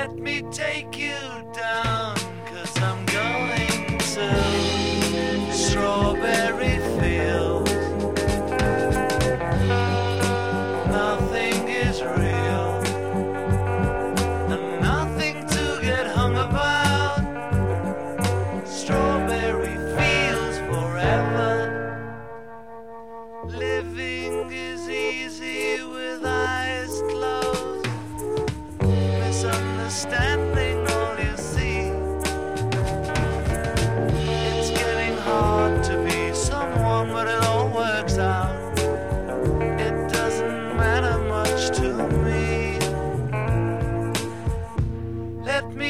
Let me take you down,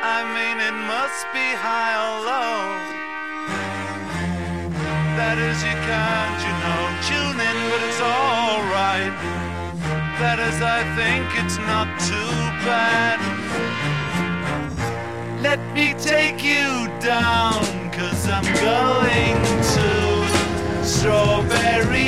I mean, it must be high or low. That is, you can't, you know, tune in, but it's alright. That is, I think it's not too bad. Let me take you down, cause I'm going to Strawberry